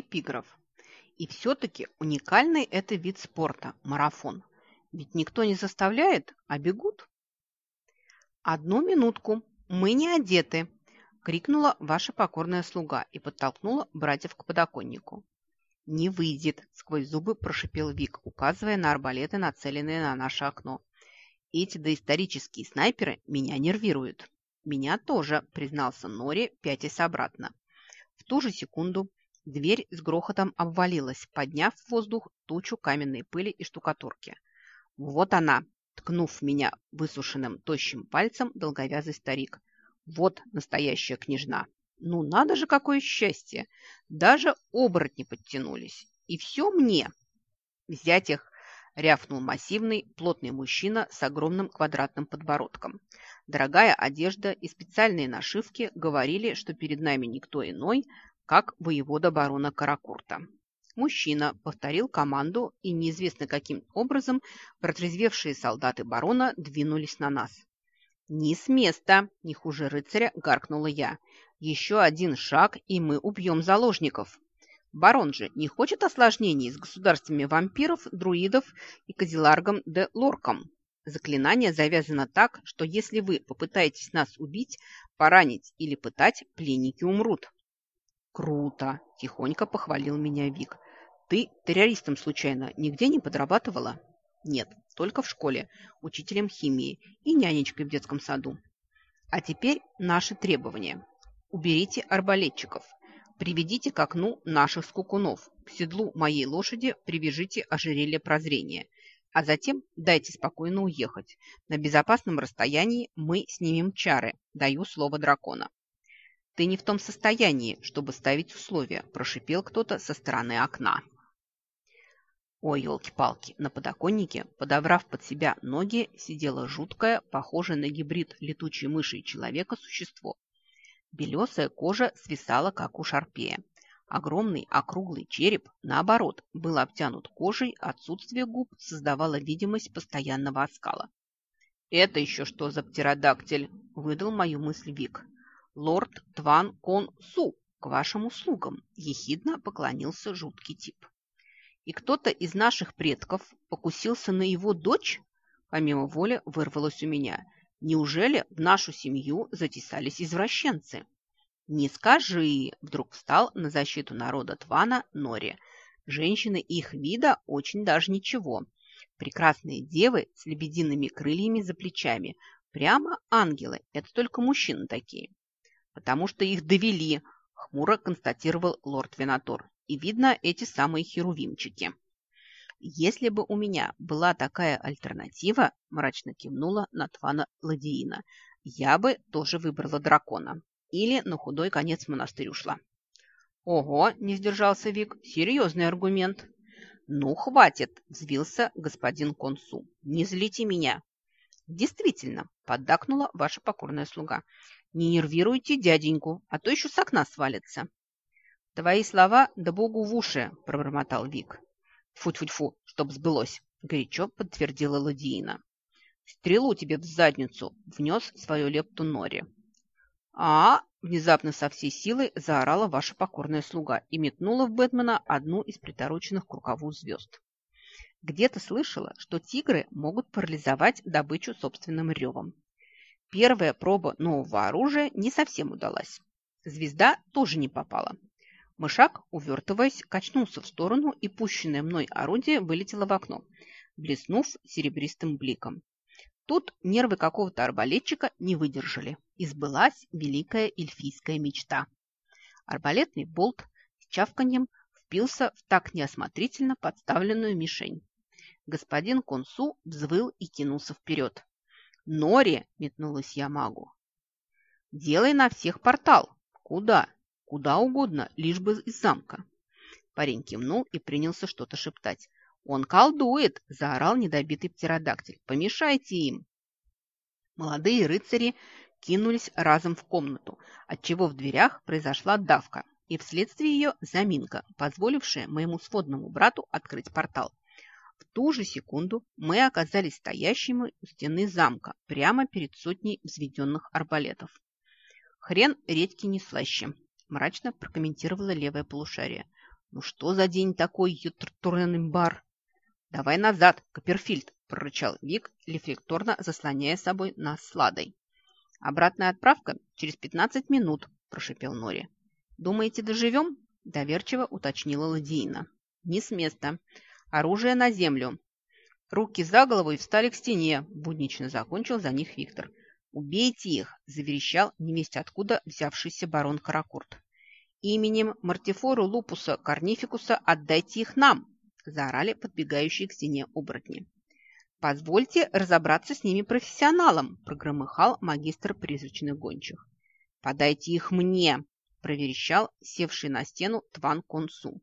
Эпиграф. И все-таки уникальный это вид спорта – марафон. Ведь никто не заставляет, а бегут. «Одну минутку, мы не одеты!» – крикнула ваша покорная слуга и подтолкнула братьев к подоконнику. «Не выйдет!» – сквозь зубы прошипел Вик, указывая на арбалеты, нацеленные на наше окно. «Эти доисторические снайперы меня нервируют». «Меня тоже», – признался Нори, пятясь обратно. В ту же секунду дверь с грохотом обвалилась, подняв в воздух тучу каменной пыли и штукатурки. «Вот она!» – ткнув меня высушенным тощим пальцем долговязый старик. «Вот настоящая княжна!» Ну, надо же, какое счастье! Даже оборотни подтянулись. И все мне. Взять их, рявкнул массивный, плотный мужчина с огромным квадратным подбородком. Дорогая одежда и специальные нашивки говорили, что перед нами никто иной, как воевода барона Каракурта. Мужчина повторил команду, и неизвестно каким образом протрезвевшие солдаты барона двинулись на нас. «Не с места!» – не хуже рыцаря гаркнула я. «Еще один шаг, и мы убьем заложников!» Барон же не хочет осложнений с государствами вампиров, друидов и Кадилларгом де Лорком. Заклинание завязано так, что если вы попытаетесь нас убить, поранить или пытать, пленники умрут. «Круто!» – тихонько похвалил меня Вик. «Ты террористом случайно нигде не подрабатывала?» Нет, только в школе, учителем химии и нянечкой в детском саду. А теперь наши требования. Уберите арбалетчиков. Приведите к окну наших скукунов. К седлу моей лошади привяжите ожерелье прозрения. А затем дайте спокойно уехать. На безопасном расстоянии мы снимем чары. Даю слово дракона. «Ты не в том состоянии, чтобы ставить условия», – прошипел кто-то со стороны окна. Ой, елки-палки, на подоконнике, подобрав под себя ноги, сидело жуткое, похожее на гибрид летучей мыши и человека существо. Белесая кожа свисала, как у шарпея. Огромный округлый череп, наоборот, был обтянут кожей, отсутствие губ создавало видимость постоянного оскала. «Это еще что за птеродактиль?» – выдал мою мысль Вик. «Лорд Тван Кон Су, к вашим услугам!» – ехидно поклонился жуткий тип и кто-то из наших предков покусился на его дочь, помимо воли вырвалось у меня. Неужели в нашу семью затесались извращенцы? «Не скажи!» – вдруг встал на защиту народа Твана Нори. «Женщины их вида очень даже ничего. Прекрасные девы с лебедиными крыльями за плечами. Прямо ангелы, это только мужчины такие». «Потому что их довели», – хмуро констатировал лорд Винатор. И видно эти самые херувимчики. Если бы у меня была такая альтернатива, мрачно кивнула Натвана Ладиина, я бы тоже выбрала дракона. Или на худой конец монастырь ушла. Ого, не сдержался Вик, серьезный аргумент. Ну, хватит, взвился господин консу. Не злите меня. Действительно, поддакнула ваша покорная слуга. Не нервируйте дяденьку, а то еще с окна свалится. «Твои слова да богу в уши!» – пробормотал Вик. «Фу-фу-фу, чтоб сбылось!» – горячо подтвердила Ладиина. «Стрелу тебе в задницу!» – внес свою лепту Нори. а внезапно со всей силы заорала ваша покорная слуга и метнула в Бэтмена одну из притороченных к рукаву звезд. Где-то слышала, что тигры могут парализовать добычу собственным ревом. Первая проба нового оружия не совсем удалась. Звезда тоже не попала. Мышак, увертываясь, качнулся в сторону, и пущенное мной орудие вылетело в окно, блеснув серебристым бликом. Тут нервы какого-то арбалетчика не выдержали, и сбылась великая эльфийская мечта. Арбалетный болт с чавканьем впился в так неосмотрительно подставленную мишень. Господин Консу взвыл и кинулся вперед. «Нори!» – метнулась я магу. «Делай на всех портал!» «Куда?» Куда угодно, лишь бы из замка. Парень кивнул и принялся что-то шептать. «Он колдует!» – заорал недобитый птеродактиль. «Помешайте им!» Молодые рыцари кинулись разом в комнату, отчего в дверях произошла давка, и вследствие ее заминка, позволившая моему сводному брату открыть портал. Ту же секунду мы оказались стоящими у стены замка, прямо перед сотней взведенных арбалетов. Хрен редьки не слаще, мрачно прокомментировала левое полушарие. Ну что за день такой, бар? Давай назад, Копперфильд, прорычал Вик, рефлекторно заслоняя собой нас с Ладой. Обратная отправка через 15 минут, прошипел Нори. Думаете, доживем? Доверчиво уточнила Ладиина. Не с места. Оружие на землю. Руки за голову и встали к стене, буднично закончил за них Виктор. «Убейте их!» – заверещал невесть откуда взявшийся барон Каракурт. «Именем Мартифору Лупуса Корнификуса отдайте их нам!» – заорали подбегающие к стене оборотни. «Позвольте разобраться с ними профессионалом!» – прогромыхал магистр призрачных гончих. «Подайте их мне!» – проверещал севший на стену Тван Консу.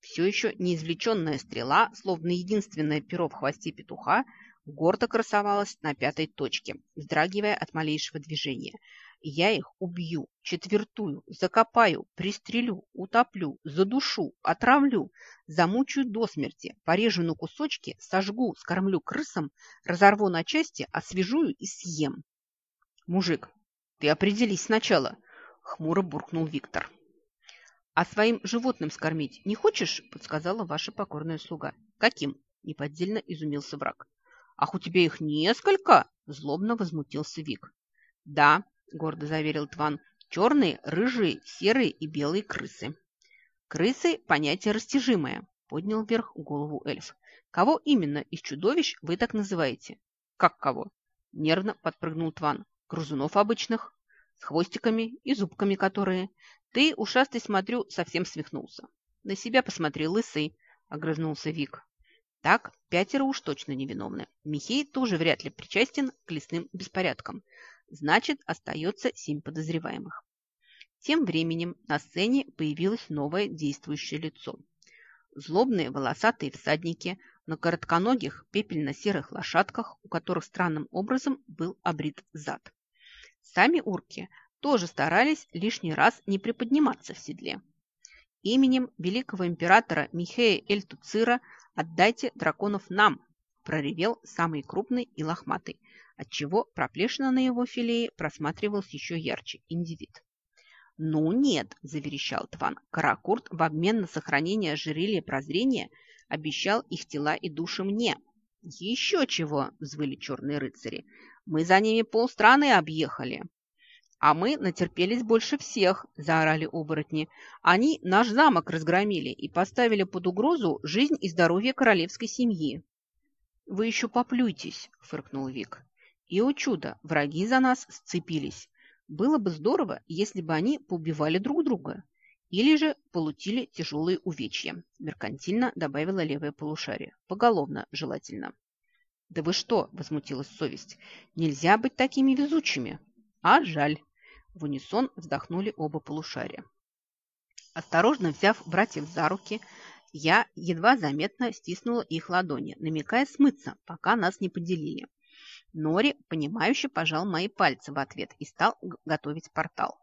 Все еще неизвлеченная стрела, словно единственное перо в хвосте петуха, гордо красовалась на пятой точке, вздрагивая от малейшего движения. Я их убью, четвертую, закопаю, пристрелю, утоплю, задушу, отравлю, замучаю до смерти, порежу на кусочки, сожгу, скормлю крысам, разорву на части, освежую и съем. Мужик, ты определись сначала, хмуро буркнул Виктор. А своим животным скормить не хочешь? подсказала ваша покорная слуга. Каким? неподдельно изумился враг. «Ах, у тебя их несколько?» – злобно возмутился Вик. «Да», – гордо заверил Тван, – «черные, рыжие, серые и белые крысы». «Крысы – понятие растяжимое», – поднял вверх голову эльф. «Кого именно из чудовищ вы так называете?» «Как кого?» – нервно подпрыгнул Тван. «Грызунов обычных, с хвостиками и зубками которые. Ты, ушастый, смотрю, совсем свихнулся. На себя посмотри, лысый», – огрызнулся Вик. Так, пятеро уж точно невиновны. Михей тоже вряд ли причастен к лесным беспорядкам. Значит, остается семь подозреваемых. Тем временем на сцене появилось новое действующее лицо. Злобные волосатые всадники на коротконогих пепельно-серых лошадках, у которых странным образом был обрит зад. Сами урки тоже старались лишний раз не приподниматься в седле. Именем великого императора Михея Эльтуцира «Отдайте драконов нам!» – проревел самый крупный и лохматый, отчего проплешина на его филее просматривалась еще ярче индивид. «Ну нет!» – заверещал Тван. «Каракурт в обмен на сохранение ожерелья прозрения обещал их тела и души мне». «Еще чего!» – взвыли черные рыцари. «Мы за ними полстраны объехали!» «А мы натерпелись больше всех», – заорали оборотни. «Они наш замок разгромили и поставили под угрозу жизнь и здоровье королевской семьи». «Вы еще поплюйтесь», – фыркнул Вик. «И, о чудо, враги за нас сцепились. Было бы здорово, если бы они поубивали друг друга. Или же получили тяжелые увечья», – меркантильно добавила левое полушарие. «Поголовно, желательно». «Да вы что?» – возмутилась совесть. «Нельзя быть такими везучими». «А жаль». В унисон вздохнули оба полушария. Осторожно взяв братьев за руки, я едва заметно стиснула их ладони, намекая смыться, пока нас не поделили. Нори, понимающе пожал мои пальцы в ответ и стал готовить портал.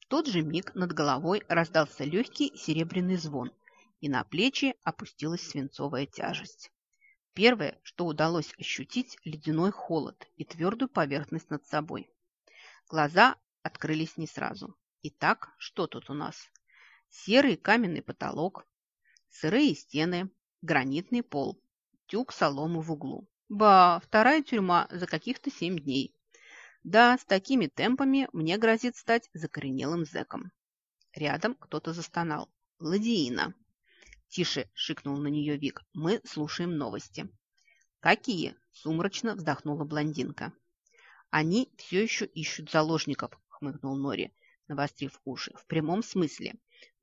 В тот же миг над головой раздался легкий серебряный звон, и на плечи опустилась свинцовая тяжесть. Первое, что удалось ощутить, ледяной холод и твердую поверхность над собой. Глаза открылись не сразу. Итак, что тут у нас? Серый каменный потолок, сырые стены, гранитный пол, тюк соломы в углу. Ба, вторая тюрьма за каких-то семь дней. Да, с такими темпами мне грозит стать закоренелым зэком. Рядом кто-то застонал. Ладиина. Тише, шикнул на нее Вик. Мы слушаем новости. Какие? Сумрачно вздохнула блондинка. Они все еще ищут заложников, – хмыкнул Нори, навострив уши. «В прямом смысле.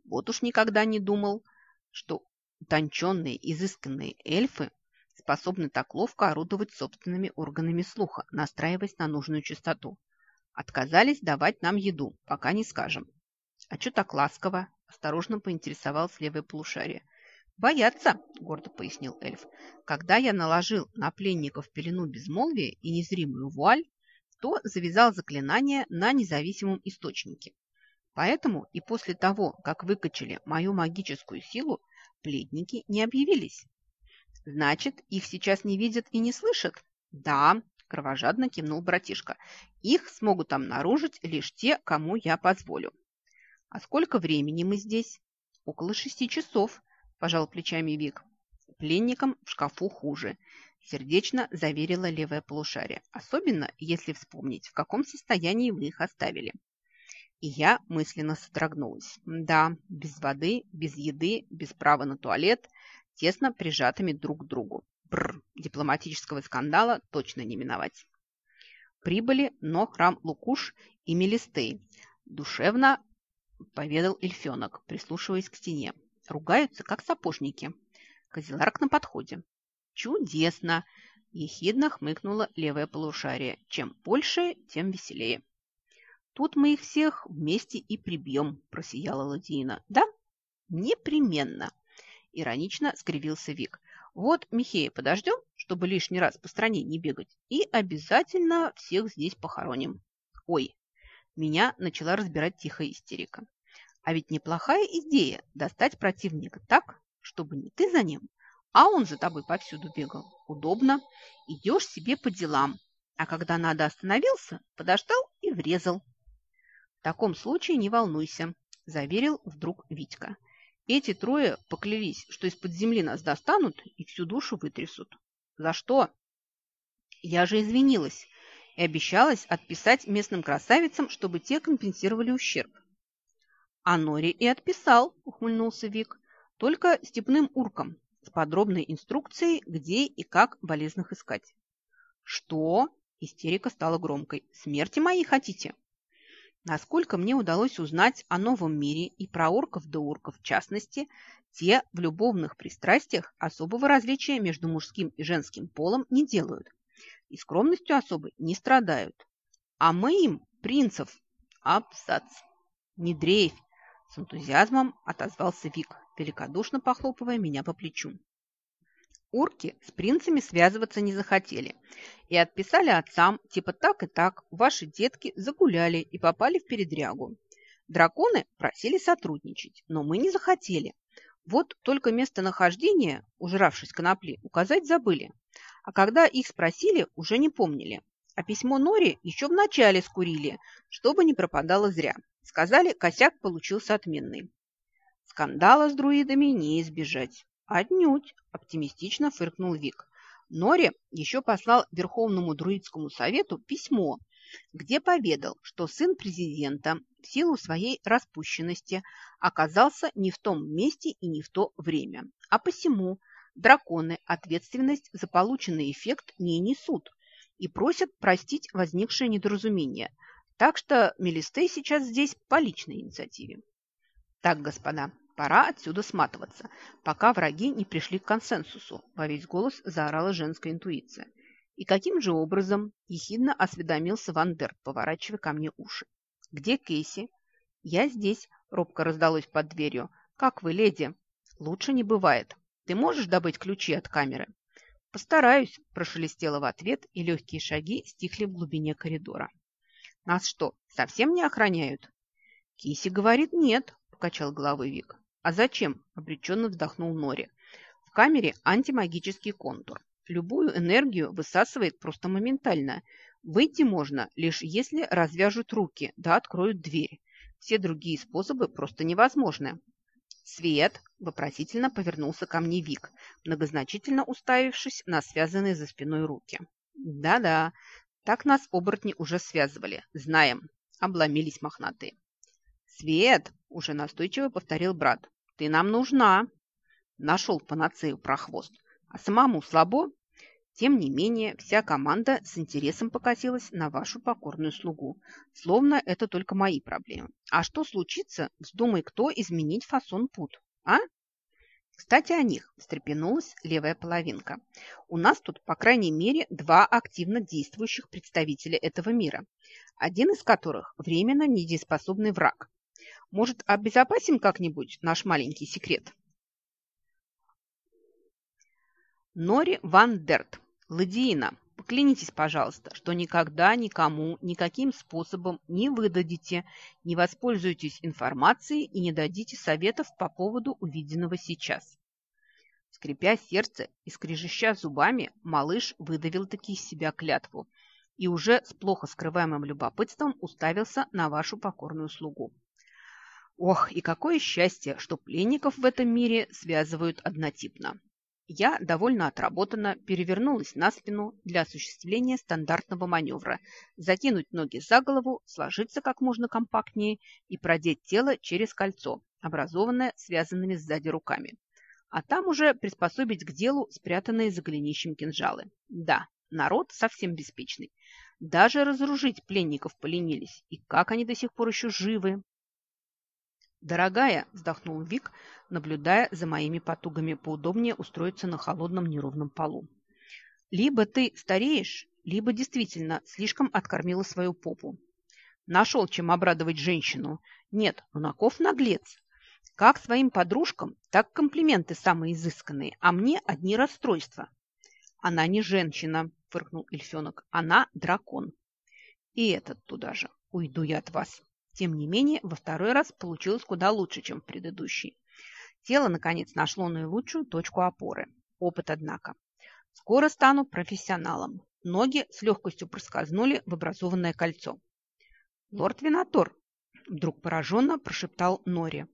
Вот уж никогда не думал, что утонченные, изысканные эльфы способны так ловко орудовать собственными органами слуха, настраиваясь на нужную частоту. Отказались давать нам еду, пока не скажем. А что так ласково? Осторожно поинтересовался левое полушарие. «Боятся», – гордо пояснил эльф. «Когда я наложил на пленников пелену безмолвия и незримую вуаль, то завязал заклинание на независимом источнике. Поэтому и после того, как выкачали мою магическую силу, плетники не объявились. Значит, их сейчас не видят и не слышат? Да, кровожадно кивнул братишка. Их смогут обнаружить лишь те, кому я позволю. А сколько времени мы здесь? Около шести часов, пожал плечами Вик. Пленникам в шкафу хуже, сердечно заверила левое полушарие. Особенно, если вспомнить, в каком состоянии вы их оставили. И я мысленно содрогнулась. Да, без воды, без еды, без права на туалет, тесно прижатыми друг к другу. Бррр, дипломатического скандала точно не миновать. Прибыли но храм Лукуш и Мелистей. Душевно поведал эльфенок, прислушиваясь к стене. Ругаются, как сапожники. Козеларк на подходе. Чудесно! Ехидно хмыкнула левое полушарие. Чем больше, тем веселее. Тут мы их всех вместе и прибьем, просияла Ладина. Да? Непременно. Иронично скривился Вик. Вот, Михея, подождем, чтобы лишний раз по стране не бегать, и обязательно всех здесь похороним. Ой, меня начала разбирать тихая истерика. А ведь неплохая идея достать противника так, чтобы не ты за ним, а он за тобой повсюду бегал. Удобно. Идешь себе по делам. А когда надо остановился, подождал и врезал. В таком случае не волнуйся, заверил вдруг Витька. Эти трое поклялись, что из-под земли нас достанут и всю душу вытрясут. За что? Я же извинилась и обещалась отписать местным красавицам, чтобы те компенсировали ущерб. А Нори и отписал, ухмыльнулся Вик, только степным уркам с подробной инструкцией, где и как болезных искать. Что? Истерика стала громкой. Смерти моей хотите? Насколько мне удалось узнать о новом мире и про орков да урков в частности, те в любовных пристрастиях особого различия между мужским и женским полом не делают и скромностью особой не страдают. А мы им, принцев, абзац. Не дрейфь, с энтузиазмом отозвался Вик, великодушно похлопывая меня по плечу. Урки с принцами связываться не захотели и отписали отцам, типа так и так, ваши детки загуляли и попали в передрягу. Драконы просили сотрудничать, но мы не захотели. Вот только местонахождение, ужравшись конопли, указать забыли. А когда их спросили, уже не помнили. А письмо Нори еще вначале скурили, чтобы не пропадало зря. Сказали, косяк получился отменный. Скандала с друидами не избежать. «Отнюдь!» – оптимистично фыркнул Вик. Нори еще послал Верховному Друидскому совету письмо, где поведал, что сын президента в силу своей распущенности оказался не в том месте и не в то время. А посему драконы ответственность за полученный эффект не несут и просят простить возникшее недоразумение. Так что Мелистей сейчас здесь по личной инициативе. Так, господа, Пора отсюда сматываться, пока враги не пришли к консенсусу, во весь голос заорала женская интуиция. И каким же образом ехидно осведомился Ван Дерт, поворачивая ко мне уши. «Где Кейси?» «Я здесь», — робко раздалось под дверью. «Как вы, леди?» «Лучше не бывает. Ты можешь добыть ключи от камеры?» «Постараюсь», – прошелестело в ответ, и легкие шаги стихли в глубине коридора. «Нас что, совсем не охраняют?» «Киси говорит, нет», – покачал головой Вик. «А зачем?» – обреченно вздохнул Нори. «В камере антимагический контур. Любую энергию высасывает просто моментально. Выйти можно, лишь если развяжут руки, да откроют дверь. Все другие способы просто невозможны». «Свет!» – вопросительно повернулся ко мне Вик, многозначительно уставившись на связанные за спиной руки. «Да-да, так нас оборотни уже связывали. Знаем. Обломились мохнатые». «Свет!» – уже настойчиво повторил брат. Ты нам нужна. Нашел панацею прохвост. А самому слабо? Тем не менее, вся команда с интересом покатилась на вашу покорную слугу. Словно это только мои проблемы. А что случится, вздумай кто изменить фасон пут, а? Кстати, о них встрепенулась левая половинка. У нас тут, по крайней мере, два активно действующих представителя этого мира, один из которых временно недееспособный враг, может, обезопасим как-нибудь наш маленький секрет? Нори Ван Дерт, Ладиина, поклянитесь, пожалуйста, что никогда никому никаким способом не выдадите, не воспользуетесь информацией и не дадите советов по поводу увиденного сейчас. Скрипя сердце и скрежеща зубами, малыш выдавил таки из себя клятву и уже с плохо скрываемым любопытством уставился на вашу покорную слугу. Ох, и какое счастье, что пленников в этом мире связывают однотипно. Я довольно отработанно перевернулась на спину для осуществления стандартного маневра, закинуть ноги за голову, сложиться как можно компактнее и продеть тело через кольцо, образованное связанными сзади руками. А там уже приспособить к делу спрятанные за голенищем кинжалы. Да, народ совсем беспечный. Даже разоружить пленников поленились. И как они до сих пор еще живы? «Дорогая», – вздохнул Вик, наблюдая за моими потугами поудобнее устроиться на холодном неровном полу. «Либо ты стареешь, либо действительно слишком откормила свою попу. Нашел, чем обрадовать женщину. Нет, Нунаков наглец. Как своим подружкам, так комплименты самые изысканные, а мне одни расстройства. Она не женщина, фыркнул эльфенок, она дракон. И этот туда же. Уйду я от вас. Тем не менее, во второй раз получилось куда лучше, чем в предыдущий. Тело, наконец, нашло наилучшую точку опоры. Опыт, однако. Скоро стану профессионалом. Ноги с легкостью проскользнули в образованное кольцо. «Лорд Винатор!» – вдруг пораженно прошептал Нори.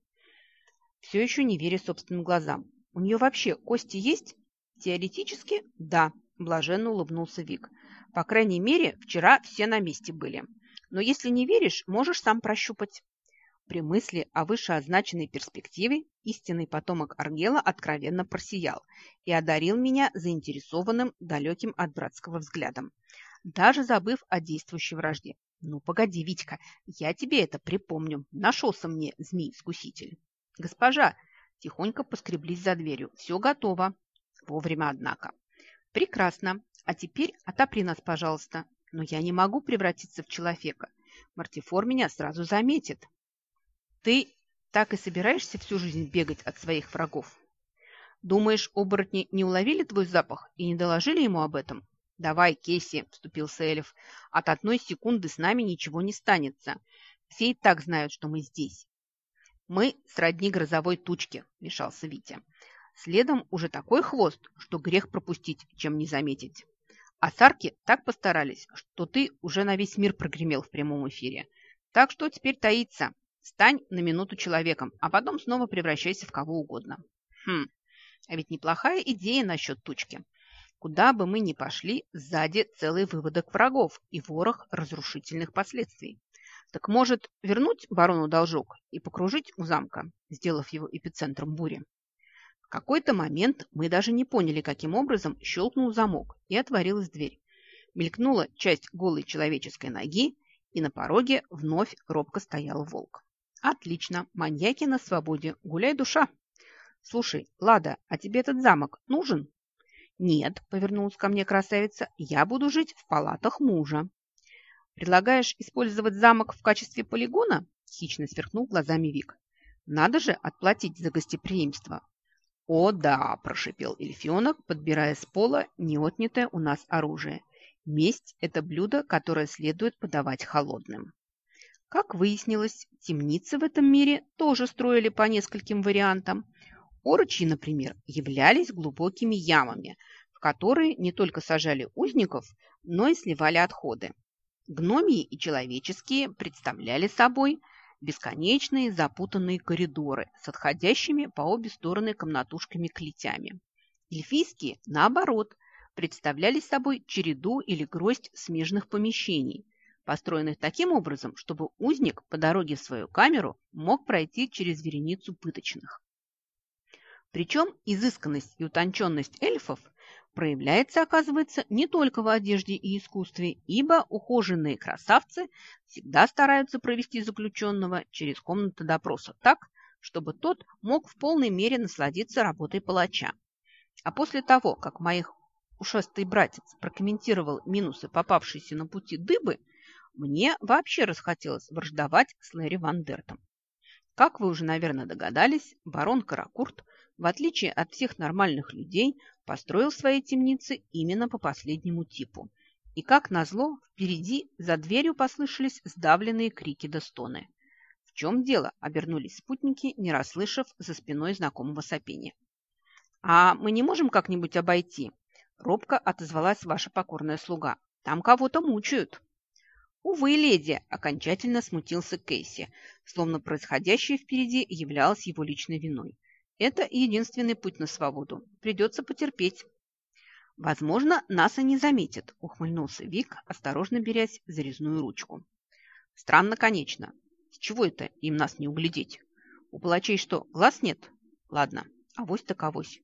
Все еще не веря собственным глазам. «У нее вообще кости есть?» «Теоретически, да», – блаженно улыбнулся Вик. «По крайней мере, вчера все на месте были. Но если не веришь, можешь сам прощупать. При мысли о вышеозначенной перспективе истинный потомок Аргела откровенно просиял и одарил меня заинтересованным, далеким от братского взглядом, даже забыв о действующей вражде. «Ну, погоди, Витька, я тебе это припомню. Нашелся мне змей-искуситель». «Госпожа!» Тихонько поскреблись за дверью. «Все готово». Вовремя, однако. «Прекрасно. А теперь отопри нас, пожалуйста. Но я не могу превратиться в человека. Мартифор меня сразу заметит. Ты так и собираешься всю жизнь бегать от своих врагов? Думаешь, оборотни не уловили твой запах и не доложили ему об этом? Давай, Кейси, вступился Эльф. От одной секунды с нами ничего не станется. Все и так знают, что мы здесь. Мы сродни грозовой тучке, вмешался Витя. Следом уже такой хвост, что грех пропустить, чем не заметить. А сарки так постарались, что ты уже на весь мир прогремел в прямом эфире. Так что теперь таится. Стань на минуту человеком, а потом снова превращайся в кого угодно. Хм, а ведь неплохая идея насчет тучки. Куда бы мы ни пошли, сзади целый выводок врагов и ворох разрушительных последствий. Так может вернуть барону должок и покружить у замка, сделав его эпицентром бури? Какой-то момент мы даже не поняли, каким образом щелкнул замок и отворилась дверь. Мелькнула часть голой человеческой ноги, и на пороге вновь робко стоял волк. Отлично, маньяки на свободе, гуляй душа. Слушай, Лада, а тебе этот замок нужен? Нет, повернулась ко мне красавица, я буду жить в палатах мужа. Предлагаешь использовать замок в качестве полигона? Хищно сверкнул глазами Вик. Надо же отплатить за гостеприимство. «О да!» – прошипел эльфенок, подбирая с пола неотнятое у нас оружие. «Месть – это блюдо, которое следует подавать холодным». Как выяснилось, темницы в этом мире тоже строили по нескольким вариантам. Орочи, например, являлись глубокими ямами, в которые не только сажали узников, но и сливали отходы. Гномии и человеческие представляли собой – бесконечные запутанные коридоры с отходящими по обе стороны комнатушками-клетями. Эльфийские, наоборот, представляли собой череду или гроздь смежных помещений, построенных таким образом, чтобы узник по дороге в свою камеру мог пройти через вереницу пыточных. Причем изысканность и утонченность эльфов проявляется, оказывается, не только в одежде и искусстве, ибо ухоженные красавцы всегда стараются провести заключенного через комнату допроса так, чтобы тот мог в полной мере насладиться работой палача. А после того, как моих ушастый братец прокомментировал минусы попавшейся на пути дыбы, мне вообще расхотелось враждовать с Лэри Ван Дертом. Как вы уже, наверное, догадались, барон Каракурт – в отличие от всех нормальных людей, построил свои темницы именно по последнему типу. И, как назло, впереди за дверью послышались сдавленные крики да стоны. «В чем дело?» – обернулись спутники, не расслышав за спиной знакомого сопения. «А мы не можем как-нибудь обойти?» – робко отозвалась ваша покорная слуга. «Там кого-то мучают». Увы, леди, окончательно смутился Кейси, словно происходящее впереди являлось его личной виной. Это единственный путь на свободу. Придется потерпеть. Возможно, нас и не заметят, ухмыльнулся Вик, осторожно берясь за резную ручку. Странно, конечно. С чего это им нас не углядеть? У палачей что, глаз нет? Ладно, авось так авось.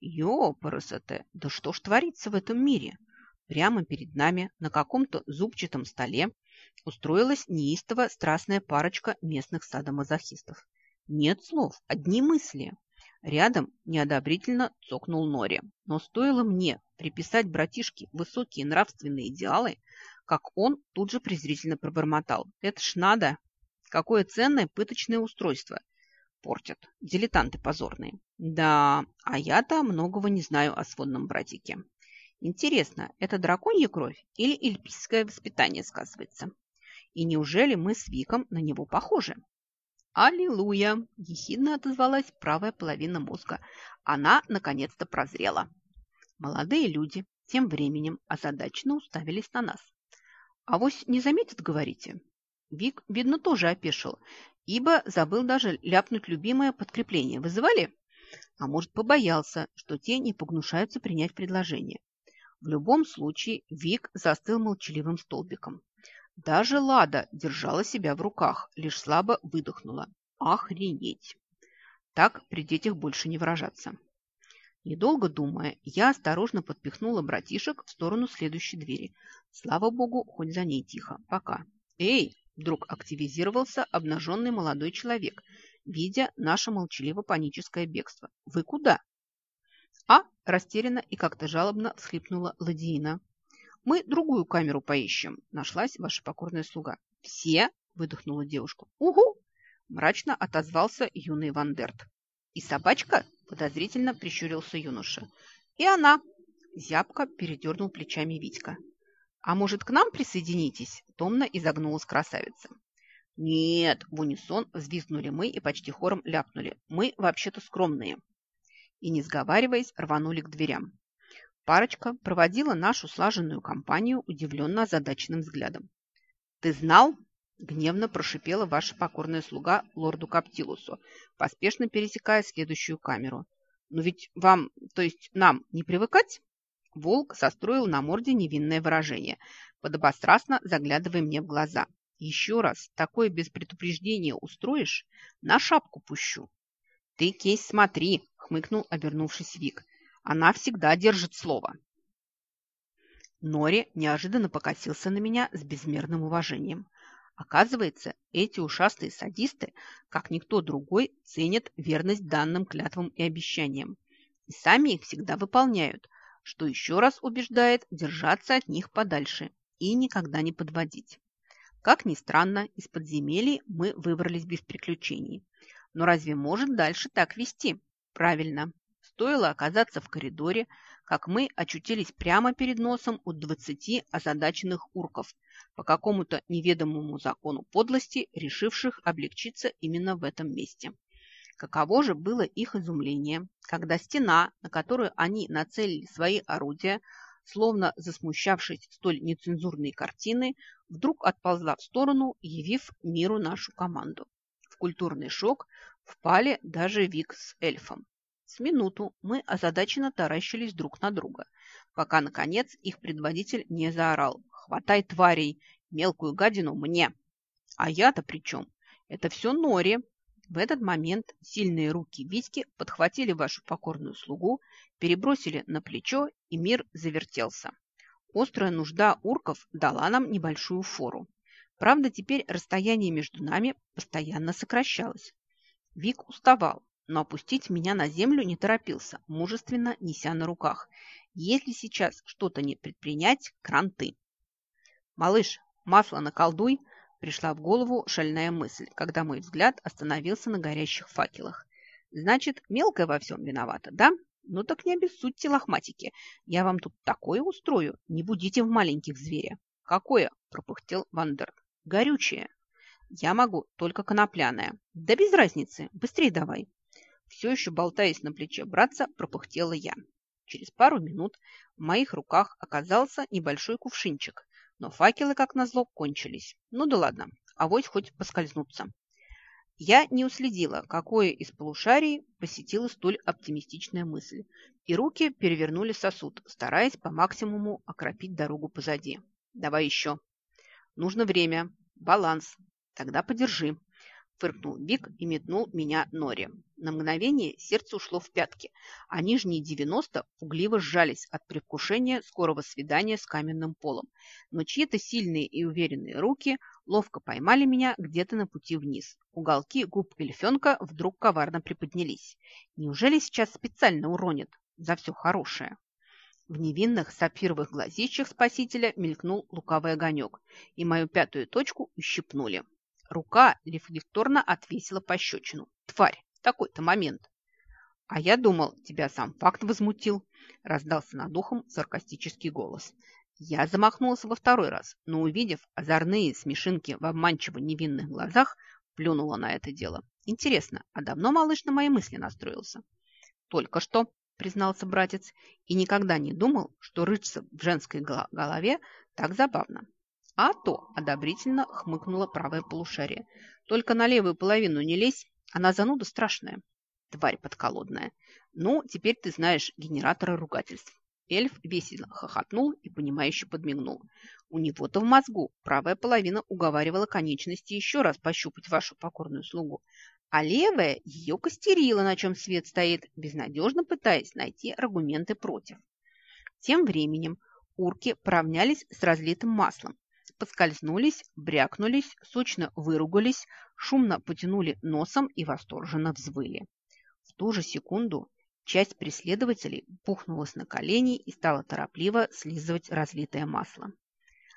Ёпарасоте, да что ж творится в этом мире? Прямо перед нами на каком-то зубчатом столе устроилась неистово страстная парочка местных садомазохистов. Нет слов, одни мысли. Рядом неодобрительно цокнул Нори. Но стоило мне приписать братишке высокие нравственные идеалы, как он тут же презрительно пробормотал. Это ж надо! Какое ценное пыточное устройство! Портят. Дилетанты позорные. Да, а я-то многого не знаю о сводном братике. Интересно, это драконья кровь или эльпийское воспитание сказывается? И неужели мы с Виком на него похожи? «Аллилуйя!» – ехидно отозвалась правая половина мозга. Она наконец-то прозрела. Молодые люди тем временем озадаченно уставились на нас. «А вось не заметят, говорите?» Вик, видно, тоже опешил, ибо забыл даже ляпнуть любимое подкрепление. «Вызывали?» А может, побоялся, что те не погнушаются принять предложение. В любом случае Вик застыл молчаливым столбиком. Даже Лада держала себя в руках, лишь слабо выдохнула. Охренеть! Так при детях больше не выражаться. Недолго думая, я осторожно подпихнула братишек в сторону следующей двери. Слава богу, хоть за ней тихо. Пока. «Эй!» – вдруг активизировался обнаженный молодой человек, видя наше молчаливо-паническое бегство. «Вы куда?» А растерянно и как-то жалобно всхлипнула Ладиина. «Мы другую камеру поищем», – нашлась ваша покорная слуга. «Все?» – выдохнула девушка. «Угу!» – мрачно отозвался юный Вандерт. «И собачка?» – подозрительно прищурился юноша. «И она!» – зябко передернул плечами Витька. «А может, к нам присоединитесь?» – томно изогнулась красавица. «Нет!» – в унисон взвизгнули мы и почти хором ляпнули. «Мы вообще-то скромные!» и, не сговариваясь, рванули к дверям. Парочка проводила нашу слаженную компанию удивленно озадаченным взглядом. «Ты знал?» – гневно прошипела ваша покорная слуга лорду Каптилусу, поспешно пересекая следующую камеру. «Но ведь вам, то есть нам, не привыкать?» Волк состроил на морде невинное выражение, подобострастно заглядывая мне в глаза. «Еще раз такое без предупреждения устроишь, на шапку пущу». «Ты, Кейс, смотри!» хмыкнул, обернувшись Вик. Она всегда держит слово. Нори неожиданно покосился на меня с безмерным уважением. Оказывается, эти ушастые садисты, как никто другой, ценят верность данным клятвам и обещаниям. И сами их всегда выполняют, что еще раз убеждает держаться от них подальше и никогда не подводить. Как ни странно, из подземелий мы выбрались без приключений. Но разве может дальше так вести? Правильно. Стоило оказаться в коридоре, как мы очутились прямо перед носом у двадцати озадаченных урков, по какому-то неведомому закону подлости, решивших облегчиться именно в этом месте. Каково же было их изумление, когда стена, на которую они нацелили свои орудия, словно засмущавшись столь нецензурной картины, вдруг отползла в сторону, явив миру нашу команду. В культурный шок Впали даже Вик с эльфом. С минуту мы озадаченно таращились друг на друга, пока, наконец, их предводитель не заорал «Хватай тварей! Мелкую гадину мне!» А я-то при чем? Это все Нори. В этот момент сильные руки Витьки подхватили вашу покорную слугу, перебросили на плечо, и мир завертелся. Острая нужда урков дала нам небольшую фору. Правда, теперь расстояние между нами постоянно сокращалось. Вик уставал, но опустить меня на землю не торопился, мужественно неся на руках. Если сейчас что-то не предпринять, кранты. «Малыш, масло наколдуй!» пришла в голову шальная мысль, когда мой взгляд остановился на горящих факелах. «Значит, мелкая во всем виновата, да? Ну так не обессудьте, лохматики. Я вам тут такое устрою, не будите в маленьких зверя». «Какое?» – пропыхтел Вандер. «Горючее». Я могу только конопляное. Да без разницы, быстрее давай. Все еще болтаясь на плече братца, пропыхтела я. Через пару минут в моих руках оказался небольшой кувшинчик, но факелы, как назло, кончились. Ну да ладно, авось хоть поскользнуться. Я не уследила, какое из полушарий посетила столь оптимистичная мысль, и руки перевернули сосуд, стараясь по максимуму окропить дорогу позади. «Давай еще. Нужно время, баланс. Тогда подержи фыркнул Вик и метнул меня Нори. На мгновение сердце ушло в пятки, а нижние 90 пугливо сжались от предвкушения скорого свидания с каменным полом. Но чьи-то сильные и уверенные руки ловко поймали меня где-то на пути вниз. Уголки губ эльфенка вдруг коварно приподнялись. Неужели сейчас специально уронит за все хорошее? В невинных сапфировых глазищах спасителя мелькнул луковый огонек, и мою пятую точку ущипнули. Рука рефлекторно отвесила пощечину. Тварь, такой-то момент. А я думал, тебя сам факт возмутил, раздался над ухом саркастический голос. Я замахнулся во второй раз, но, увидев озорные смешинки в обманчиво невинных глазах, плюнула на это дело. Интересно, а давно малыш на мои мысли настроился? Только что, признался братец, и никогда не думал, что рыться в женской голове так забавно. А то одобрительно хмыкнула правое полушарие. Только на левую половину не лезь, она зануда страшная. Тварь подколодная. Ну, теперь ты знаешь генератора ругательств. Эльф весело хохотнул и понимающе подмигнул. У него-то в мозгу правая половина уговаривала конечности еще раз пощупать вашу покорную слугу, а левая ее костерила, на чем свет стоит, безнадежно пытаясь найти аргументы против. Тем временем урки поравнялись с разлитым маслом поскользнулись, брякнулись, сочно выругались, шумно потянули носом и восторженно взвыли. В ту же секунду часть преследователей пухнулась на колени и стала торопливо слизывать разлитое масло.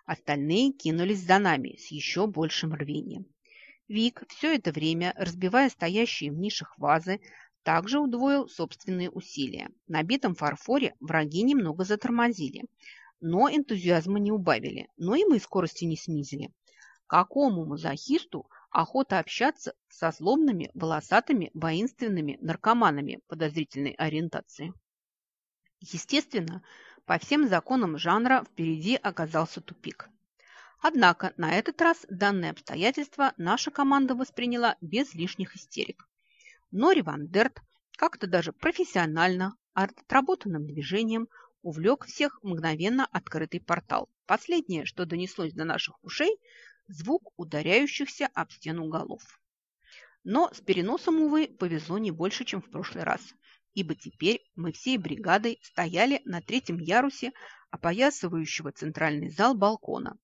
Остальные кинулись за нами с еще большим рвением. Вик все это время, разбивая стоящие в нишах вазы, также удвоил собственные усилия. На битом фарфоре враги немного затормозили, но энтузиазма не убавили, но и мы скорости не снизили. Какому мазохисту охота общаться со злобными, волосатыми, воинственными наркоманами подозрительной ориентации? Естественно, по всем законам жанра впереди оказался тупик. Однако на этот раз данное обстоятельство наша команда восприняла без лишних истерик. Нори Ван как-то даже профессионально, отработанным движением увлек всех мгновенно открытый портал. Последнее, что донеслось до наших ушей, звук ударяющихся об стену голов. Но с переносом, увы, повезло не больше, чем в прошлый раз, ибо теперь мы всей бригадой стояли на третьем ярусе опоясывающего центральный зал балкона.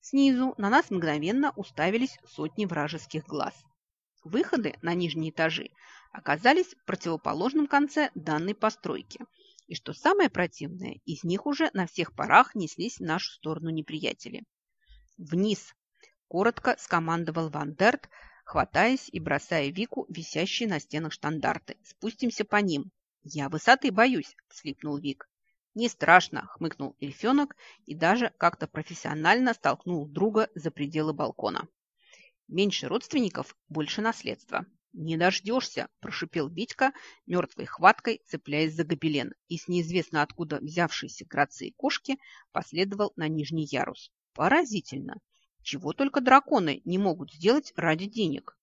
Снизу на нас мгновенно уставились сотни вражеских глаз. Выходы на нижние этажи оказались в противоположном конце данной постройки – и что самое противное, из них уже на всех парах неслись в нашу сторону неприятели. «Вниз!» – коротко скомандовал Ван Дерт, хватаясь и бросая Вику висящие на стенах штандарты. «Спустимся по ним!» «Я высоты боюсь!» – вслипнул Вик. «Не страшно!» – хмыкнул эльфенок и даже как-то профессионально столкнул друга за пределы балкона. «Меньше родственников, больше наследства!» «Не дождешься!» – прошипел Витька мертвой хваткой, цепляясь за гобелен, и с неизвестно откуда взявшейся грацией кошки последовал на нижний ярус. Поразительно! Чего только драконы не могут сделать ради денег.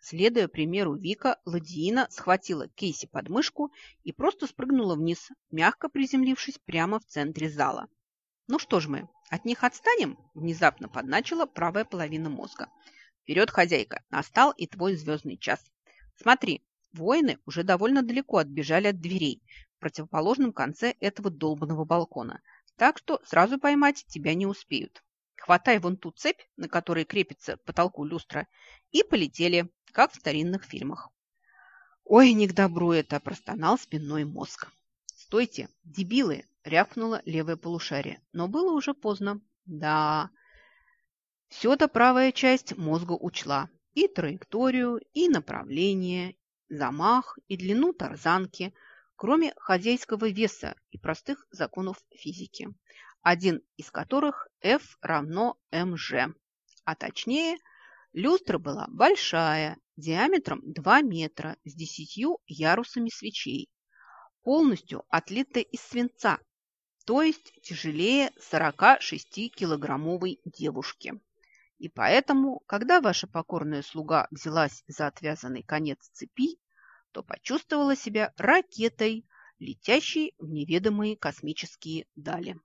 Следуя примеру Вика, Ладиина схватила Кейси под мышку и просто спрыгнула вниз, мягко приземлившись прямо в центре зала. «Ну что ж мы, от них отстанем?» – внезапно подначила правая половина мозга – Вперед, хозяйка, настал и твой звездный час. Смотри, воины уже довольно далеко отбежали от дверей в противоположном конце этого долбанного балкона, так что сразу поймать тебя не успеют. Хватай вон ту цепь, на которой крепится потолку люстра, и полетели, как в старинных фильмах. Ой, не к добру это, простонал спинной мозг. Стойте, дебилы, рявкнуло левое полушарие, но было уже поздно. Да, все это правая часть мозга учла. И траекторию, и направление, замах, и длину тарзанки, кроме хозяйского веса и простых законов физики, один из которых F равно mg. А точнее, люстра была большая, диаметром 2 метра, с 10 ярусами свечей, полностью отлитая из свинца, то есть тяжелее 46-килограммовой девушки. И поэтому, когда ваша покорная слуга взялась за отвязанный конец цепи, то почувствовала себя ракетой, летящей в неведомые космические дали.